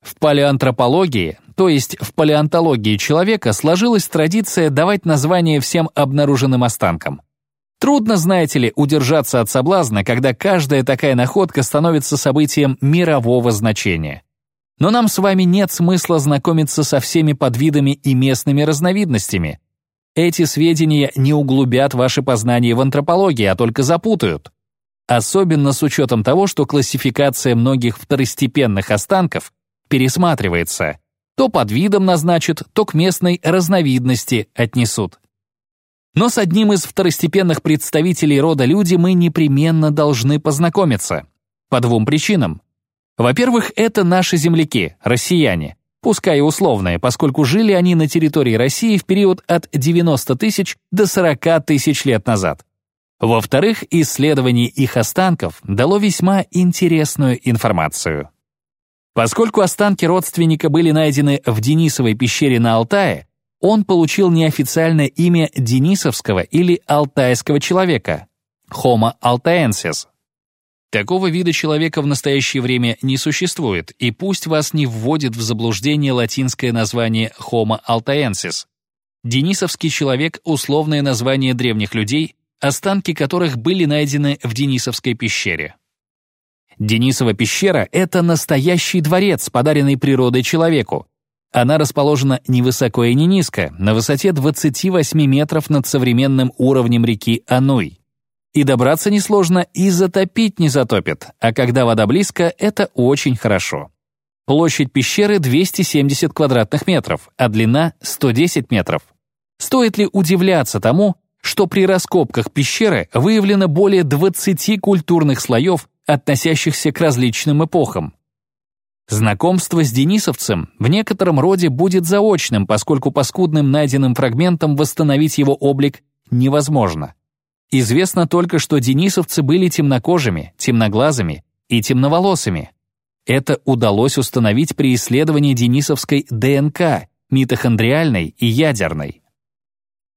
В палеантропологии, то есть в палеонтологии человека, сложилась традиция давать название всем обнаруженным останкам. Трудно, знаете ли, удержаться от соблазна, когда каждая такая находка становится событием мирового значения. Но нам с вами нет смысла знакомиться со всеми подвидами и местными разновидностями. Эти сведения не углубят ваши познания в антропологии, а только запутают. Особенно с учетом того, что классификация многих второстепенных останков пересматривается. То под видом назначат, то к местной разновидности отнесут. Но с одним из второстепенных представителей рода люди мы непременно должны познакомиться. По двум причинам. Во-первых, это наши земляки, россияне, пускай и условные, поскольку жили они на территории России в период от 90 тысяч до 40 тысяч лет назад. Во-вторых, исследование их останков дало весьма интересную информацию. Поскольку останки родственника были найдены в Денисовой пещере на Алтае, он получил неофициальное имя Денисовского или Алтайского человека – Homo altaensis. Такого вида человека в настоящее время не существует, и пусть вас не вводит в заблуждение латинское название Homo altaensis. Денисовский человек — условное название древних людей, останки которых были найдены в Денисовской пещере. Денисова пещера — это настоящий дворец, подаренный природой человеку. Она расположена не высоко и не низко, на высоте 28 метров над современным уровнем реки Ануй. И добраться несложно, и затопить не затопит, а когда вода близко, это очень хорошо. Площадь пещеры 270 квадратных метров, а длина 110 метров. Стоит ли удивляться тому, что при раскопках пещеры выявлено более 20 культурных слоев, относящихся к различным эпохам. Знакомство с денисовцем в некотором роде будет заочным, поскольку по скудным найденным фрагментам восстановить его облик невозможно. Известно только, что денисовцы были темнокожими, темноглазыми и темноволосыми. Это удалось установить при исследовании денисовской ДНК, митохондриальной и ядерной.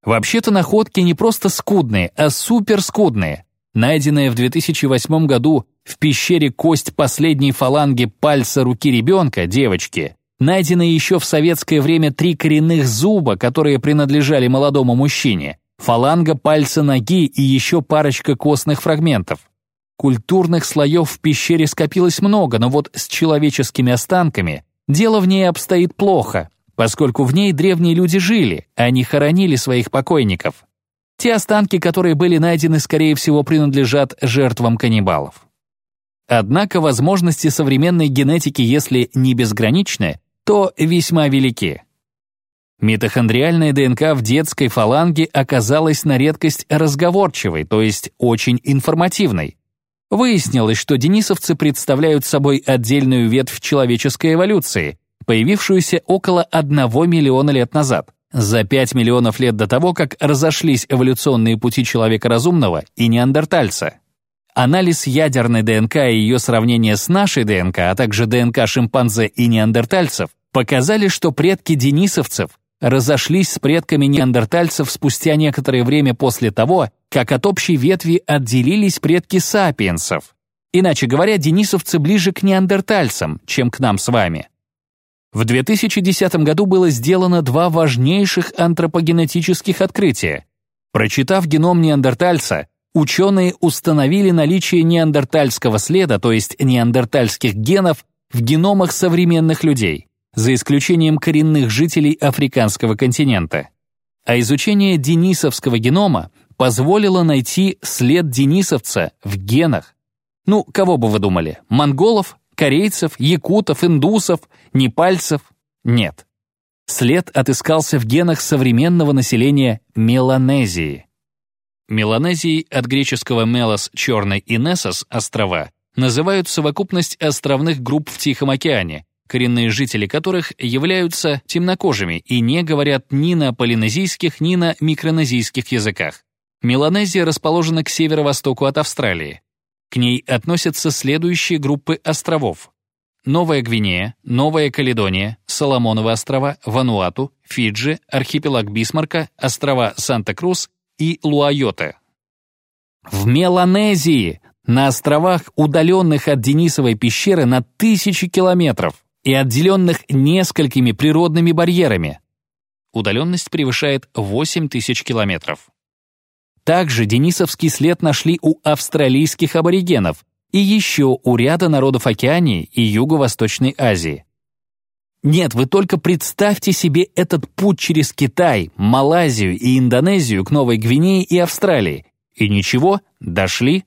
Вообще-то находки не просто скудные, а суперскудные. Найденная в 2008 году в пещере кость последней фаланги пальца руки ребенка, девочки, найдены еще в советское время три коренных зуба, которые принадлежали молодому мужчине, фаланга пальца ноги и еще парочка костных фрагментов. Культурных слоев в пещере скопилось много, но вот с человеческими останками дело в ней обстоит плохо поскольку в ней древние люди жили, а не хоронили своих покойников. Те останки, которые были найдены, скорее всего, принадлежат жертвам каннибалов. Однако возможности современной генетики, если не безграничны, то весьма велики. Митохондриальная ДНК в детской фаланге оказалась на редкость разговорчивой, то есть очень информативной. Выяснилось, что денисовцы представляют собой отдельную ветвь человеческой эволюции, появившуюся около 1 миллиона лет назад, за 5 миллионов лет до того, как разошлись эволюционные пути человека разумного и неандертальца. Анализ ядерной ДНК и ее сравнение с нашей ДНК, а также ДНК шимпанзе и неандертальцев показали, что предки денисовцев разошлись с предками неандертальцев спустя некоторое время после того, как от общей ветви отделились предки сапиенсов. Иначе говоря, денисовцы ближе к неандертальцам, чем к нам с вами. В 2010 году было сделано два важнейших антропогенетических открытия. Прочитав геном неандертальца, ученые установили наличие неандертальского следа, то есть неандертальских генов, в геномах современных людей, за исключением коренных жителей африканского континента. А изучение денисовского генома позволило найти след денисовца в генах. Ну, кого бы вы думали, монголов корейцев, якутов, индусов, непальцев нет. След отыскался в генах современного населения Меланезии. Меланезией от греческого «мелос» — черный и «несос» — острова, называют совокупность островных групп в Тихом океане, коренные жители которых являются темнокожими и не говорят ни на полинезийских, ни на микронезийских языках. Меланезия расположена к северо-востоку от Австралии. К ней относятся следующие группы островов. Новая Гвинея, Новая Каледония, Соломоновы острова, Вануату, Фиджи, архипелаг Бисмарка, острова Санта-Крус и Луайоте. В Меланезии, на островах, удаленных от Денисовой пещеры на тысячи километров и отделенных несколькими природными барьерами. Удаленность превышает 8 тысяч километров. Также денисовский след нашли у австралийских аборигенов и еще у ряда народов Океании и Юго-Восточной Азии. Нет, вы только представьте себе этот путь через Китай, Малайзию и Индонезию к Новой Гвинее и Австралии. И ничего, дошли.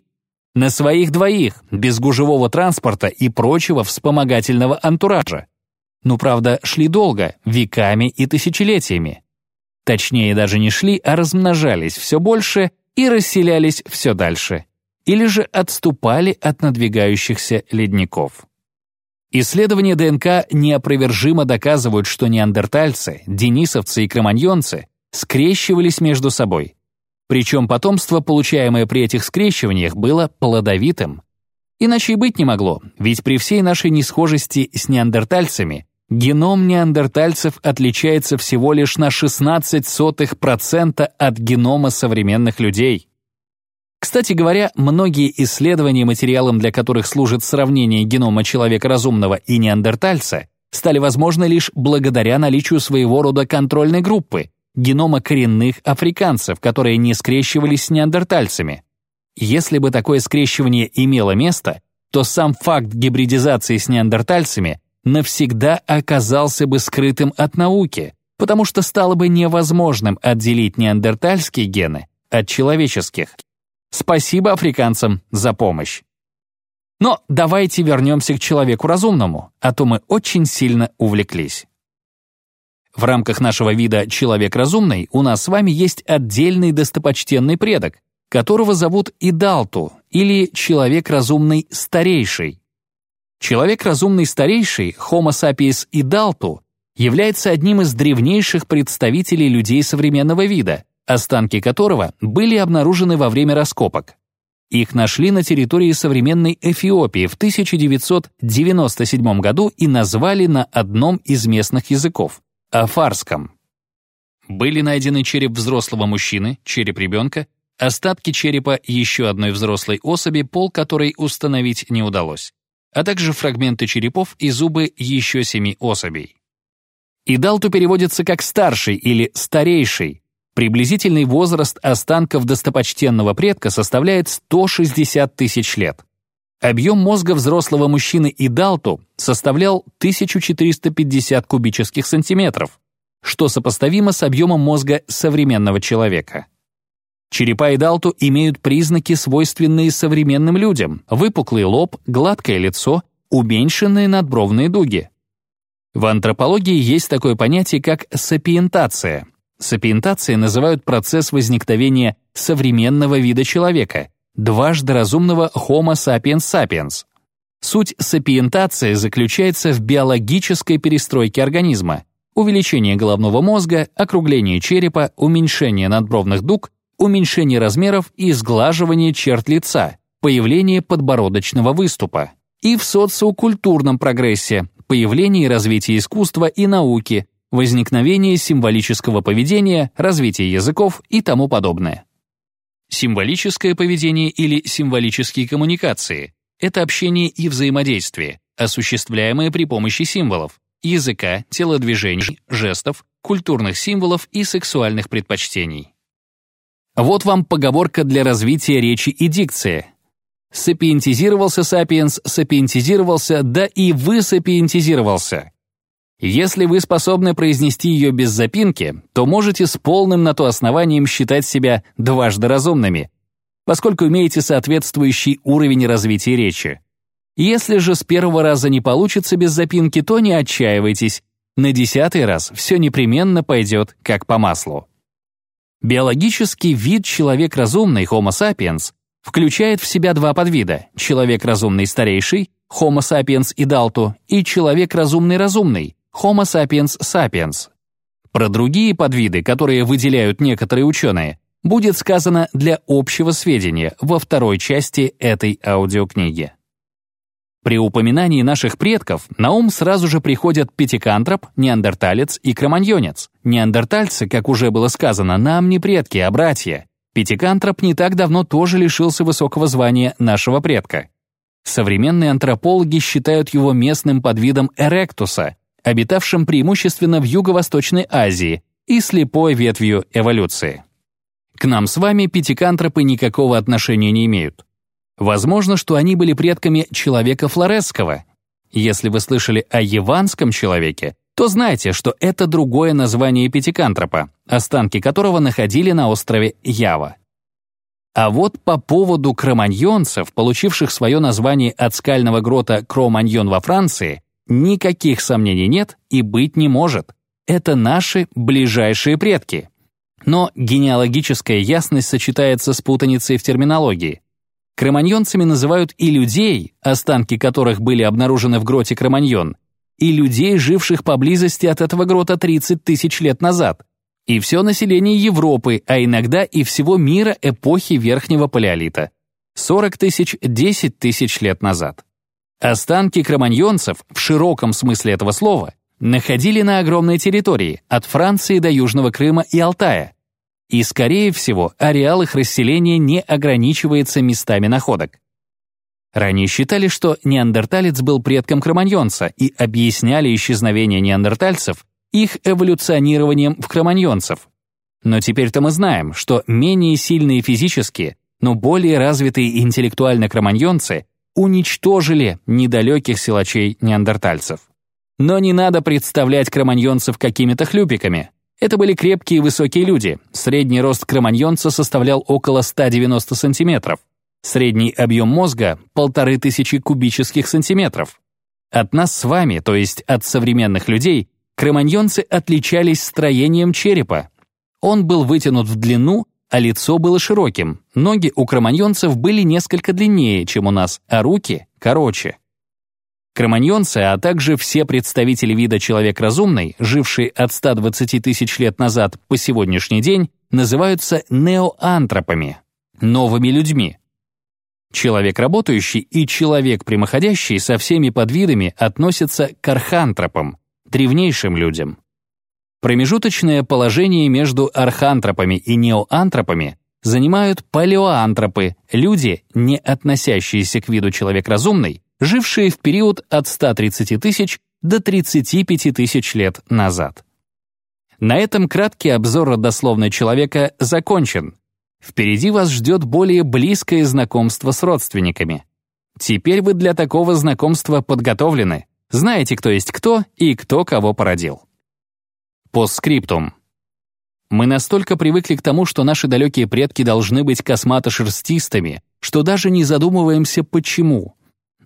На своих двоих, без гужевого транспорта и прочего вспомогательного антуража. Ну, правда, шли долго, веками и тысячелетиями. Точнее, даже не шли, а размножались все больше и расселялись все дальше. Или же отступали от надвигающихся ледников. Исследования ДНК неопровержимо доказывают, что неандертальцы, денисовцы и кроманьонцы скрещивались между собой. Причем потомство, получаемое при этих скрещиваниях, было плодовитым. Иначе и быть не могло, ведь при всей нашей несхожести с неандертальцами Геном неандертальцев отличается всего лишь на 16% от генома современных людей. Кстати говоря, многие исследования, материалом для которых служит сравнение генома человека разумного и неандертальца, стали возможны лишь благодаря наличию своего рода контрольной группы, генома коренных африканцев, которые не скрещивались с неандертальцами. Если бы такое скрещивание имело место, то сам факт гибридизации с неандертальцами навсегда оказался бы скрытым от науки, потому что стало бы невозможным отделить неандертальские гены от человеческих. Спасибо африканцам за помощь. Но давайте вернемся к человеку разумному, а то мы очень сильно увлеклись. В рамках нашего вида «человек разумный» у нас с вами есть отдельный достопочтенный предок, которого зовут Идалту или человек разумный старейший. Человек разумный старейший, Homo sapiens Idaltu, является одним из древнейших представителей людей современного вида, останки которого были обнаружены во время раскопок. Их нашли на территории современной Эфиопии в 1997 году и назвали на одном из местных языков — афарском. Были найдены череп взрослого мужчины, череп ребенка, остатки черепа еще одной взрослой особи, пол которой установить не удалось, а также фрагменты черепов и зубы еще семи особей. Идалту переводится как «старший» или «старейший», Приблизительный возраст останков достопочтенного предка составляет 160 тысяч лет. Объем мозга взрослого мужчины Идалту составлял 1450 кубических сантиметров, что сопоставимо с объемом мозга современного человека. Черепа Идалту имеют признаки, свойственные современным людям – выпуклый лоб, гладкое лицо, уменьшенные надбровные дуги. В антропологии есть такое понятие, как сапиентация – Сапиентацией называют процесс возникновения современного вида человека, дважды разумного Homo sapiens sapiens. Суть сапиентации заключается в биологической перестройке организма, увеличении головного мозга, округлении черепа, уменьшении надбровных дуг, уменьшении размеров и сглаживании черт лица, появлении подбородочного выступа. И в социокультурном прогрессе, появлении и развитии искусства и науки, возникновение символического поведения, развитие языков и тому подобное. Символическое поведение или символические коммуникации — это общение и взаимодействие, осуществляемое при помощи символов, языка, телодвижений, жестов, культурных символов и сексуальных предпочтений. Вот вам поговорка для развития речи и дикции. Сапиентизировался сапиенс, сапиентизировался, да и высапиентизировался. Если вы способны произнести ее без запинки, то можете с полным на то основанием считать себя дважды разумными, поскольку имеете соответствующий уровень развития речи. Если же с первого раза не получится без запинки, то не отчаивайтесь. На десятый раз все непременно пойдет как по маслу. Биологический вид человек разумный Homo sapiens включает в себя два подвида – человек разумный старейший, Homo sapiens idaltu, и человек разумный разумный, Homo sapiens sapiens. Про другие подвиды, которые выделяют некоторые ученые, будет сказано для общего сведения во второй части этой аудиокниги. При упоминании наших предков на ум сразу же приходят пятикантроп, неандерталец и кроманьонец. Неандертальцы, как уже было сказано, нам не предки, а братья. Пятикантроп не так давно тоже лишился высокого звания нашего предка. Современные антропологи считают его местным подвидом эректуса, обитавшим преимущественно в Юго-Восточной Азии и слепой ветвью эволюции. К нам с вами пятикантропы никакого отношения не имеют. Возможно, что они были предками человека флоресского. Если вы слышали о яванском человеке, то знайте, что это другое название пятикантропа, останки которого находили на острове Ява. А вот по поводу кроманьонцев, получивших свое название от скального грота Кроманьон во Франции, Никаких сомнений нет и быть не может. Это наши ближайшие предки. Но генеалогическая ясность сочетается с путаницей в терминологии. Кроманьонцами называют и людей, останки которых были обнаружены в гроте Кроманьон, и людей, живших поблизости от этого грота 30 тысяч лет назад, и все население Европы, а иногда и всего мира эпохи Верхнего Палеолита. 40 тысяч, 10 тысяч лет назад. Останки кроманьонцев, в широком смысле этого слова, находили на огромной территории, от Франции до Южного Крыма и Алтая. И, скорее всего, ареал их расселения не ограничивается местами находок. Ранее считали, что неандерталец был предком кроманьонца и объясняли исчезновение неандертальцев их эволюционированием в кроманьонцев. Но теперь-то мы знаем, что менее сильные физически, но более развитые интеллектуально кроманьонцы уничтожили недалеких силачей неандертальцев. Но не надо представлять кроманьонцев какими-то хлюпиками. Это были крепкие высокие люди. Средний рост кроманьонца составлял около 190 сантиметров. Средний объем мозга — полторы тысячи кубических сантиметров. От нас с вами, то есть от современных людей, кроманьонцы отличались строением черепа. Он был вытянут в длину, а лицо было широким. Ноги у кроманьонцев были несколько длиннее, чем у нас, а руки — короче. Кроманьонцы, а также все представители вида человек разумный, жившие от 120 тысяч лет назад по сегодняшний день, называются неоантропами — новыми людьми. Человек работающий и человек прямоходящий со всеми подвидами относятся к архантропам, древнейшим людям. Промежуточное положение между архантропами и неоантропами занимают палеоантропы, люди, не относящиеся к виду человек разумный, жившие в период от 130 тысяч до 35 тысяч лет назад. На этом краткий обзор родословной человека закончен. Впереди вас ждет более близкое знакомство с родственниками. Теперь вы для такого знакомства подготовлены, знаете, кто есть кто и кто кого породил. Постскриптум. Мы настолько привыкли к тому, что наши далекие предки должны быть космато-шерстистыми, что даже не задумываемся, почему.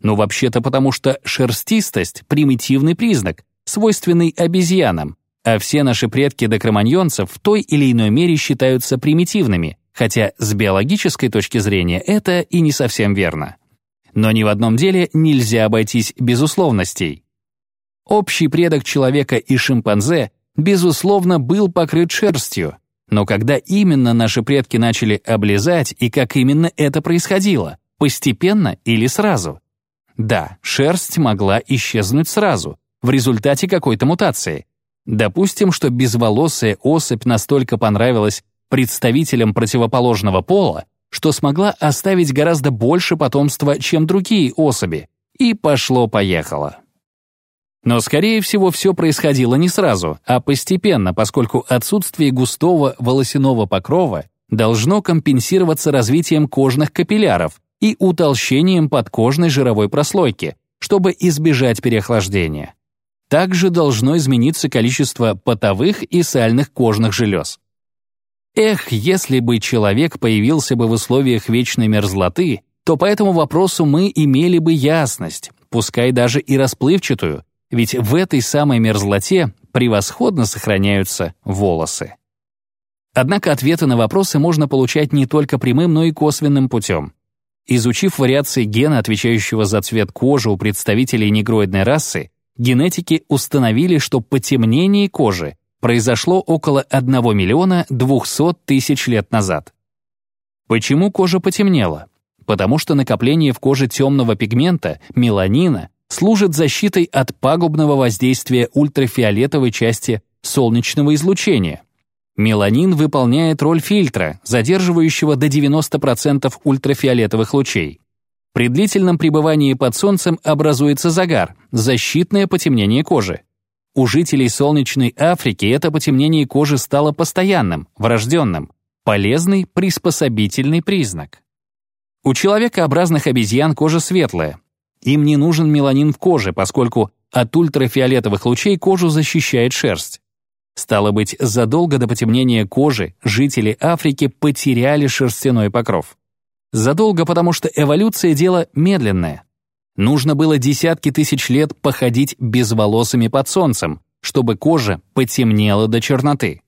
Но вообще-то потому, что шерстистость — примитивный признак, свойственный обезьянам, а все наши предки до кроманьонцев в той или иной мере считаются примитивными, хотя с биологической точки зрения это и не совсем верно. Но ни в одном деле нельзя обойтись без условностей. Общий предок человека и шимпанзе, безусловно, был покрыт шерстью, но когда именно наши предки начали облизать и как именно это происходило, постепенно или сразу? Да, шерсть могла исчезнуть сразу, в результате какой-то мутации. Допустим, что безволосая особь настолько понравилась представителем противоположного пола, что смогла оставить гораздо больше потомства, чем другие особи, и пошло-поехало. Но, скорее всего, все происходило не сразу, а постепенно, поскольку отсутствие густого волосяного покрова должно компенсироваться развитием кожных капилляров и утолщением подкожной жировой прослойки, чтобы избежать переохлаждения. Также должно измениться количество потовых и сальных кожных желез. Эх, если бы человек появился бы в условиях вечной мерзлоты, то по этому вопросу мы имели бы ясность, пускай даже и расплывчатую, ведь в этой самой мерзлоте превосходно сохраняются волосы. Однако ответы на вопросы можно получать не только прямым, но и косвенным путем. Изучив вариации гена, отвечающего за цвет кожи у представителей негроидной расы, генетики установили, что потемнение кожи произошло около 1 миллиона 200 тысяч лет назад. Почему кожа потемнела? Потому что накопление в коже темного пигмента, меланина, служит защитой от пагубного воздействия ультрафиолетовой части солнечного излучения. Меланин выполняет роль фильтра, задерживающего до 90% ультрафиолетовых лучей. При длительном пребывании под солнцем образуется загар, защитное потемнение кожи. У жителей солнечной Африки это потемнение кожи стало постоянным, врожденным, полезный приспособительный признак. У человекообразных обезьян кожа светлая. Им не нужен меланин в коже, поскольку от ультрафиолетовых лучей кожу защищает шерсть. Стало быть, задолго до потемнения кожи жители Африки потеряли шерстяной покров. Задолго, потому что эволюция — дело медленное. Нужно было десятки тысяч лет походить безволосыми под солнцем, чтобы кожа потемнела до черноты.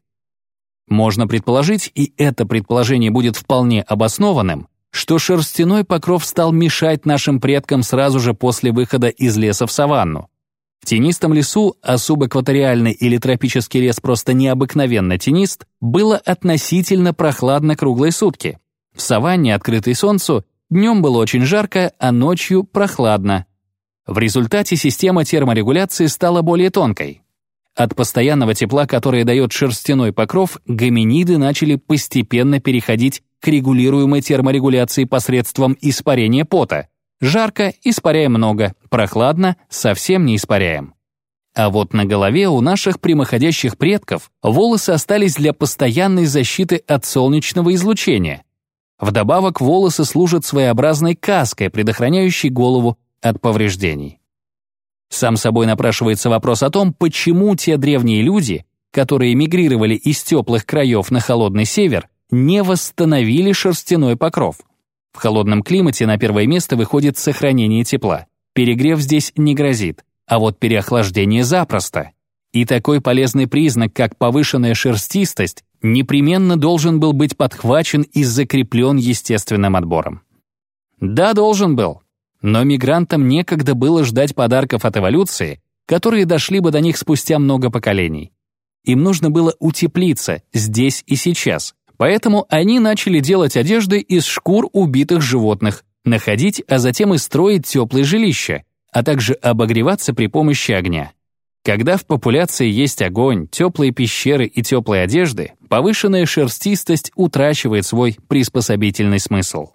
Можно предположить, и это предположение будет вполне обоснованным, что шерстяной покров стал мешать нашим предкам сразу же после выхода из леса в саванну. В тенистом лесу, а субэкваториальный или тропический лес просто необыкновенно тенист, было относительно прохладно круглые сутки. В саванне, открытой солнцу, Днем было очень жарко, а ночью прохладно. В результате система терморегуляции стала более тонкой. От постоянного тепла, которое дает шерстяной покров, гоминиды начали постепенно переходить к регулируемой терморегуляции посредством испарения пота. Жарко — испаряем много, прохладно — совсем не испаряем. А вот на голове у наших прямоходящих предков волосы остались для постоянной защиты от солнечного излучения. Вдобавок волосы служат своеобразной каской, предохраняющей голову от повреждений. Сам собой напрашивается вопрос о том, почему те древние люди, которые мигрировали из теплых краев на холодный север, не восстановили шерстяной покров. В холодном климате на первое место выходит сохранение тепла. Перегрев здесь не грозит, а вот переохлаждение запросто. И такой полезный признак, как повышенная шерстистость, непременно должен был быть подхвачен и закреплен естественным отбором. Да, должен был. Но мигрантам некогда было ждать подарков от эволюции, которые дошли бы до них спустя много поколений. Им нужно было утеплиться здесь и сейчас, поэтому они начали делать одежды из шкур убитых животных, находить, а затем и строить теплые жилища, а также обогреваться при помощи огня. Когда в популяции есть огонь, теплые пещеры и теплые одежды, повышенная шерстистость утрачивает свой приспособительный смысл.